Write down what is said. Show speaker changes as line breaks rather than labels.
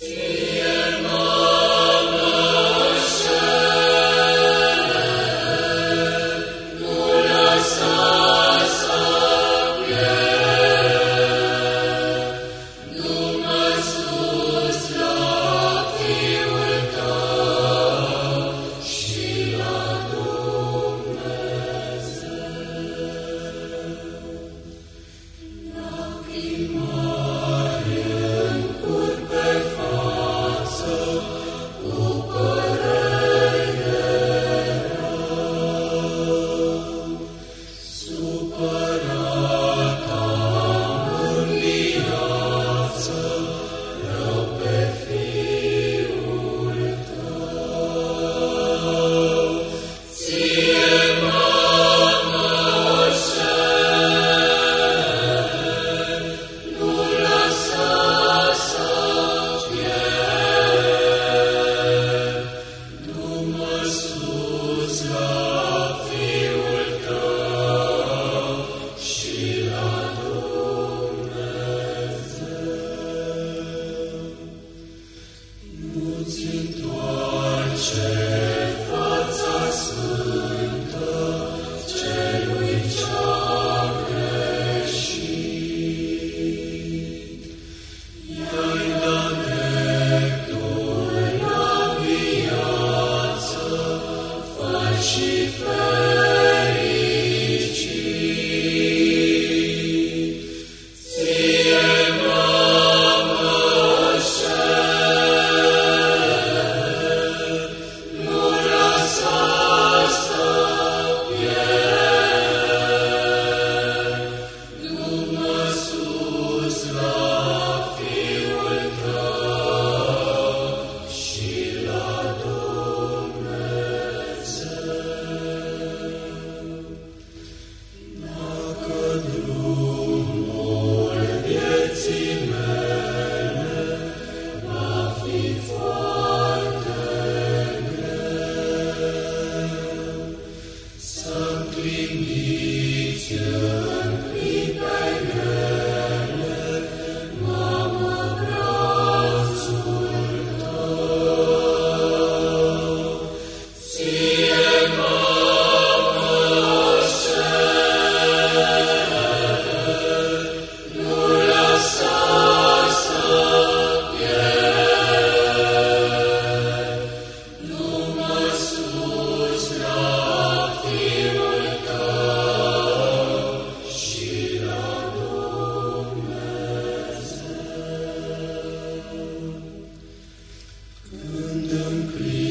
Jesus. 十分。Scopri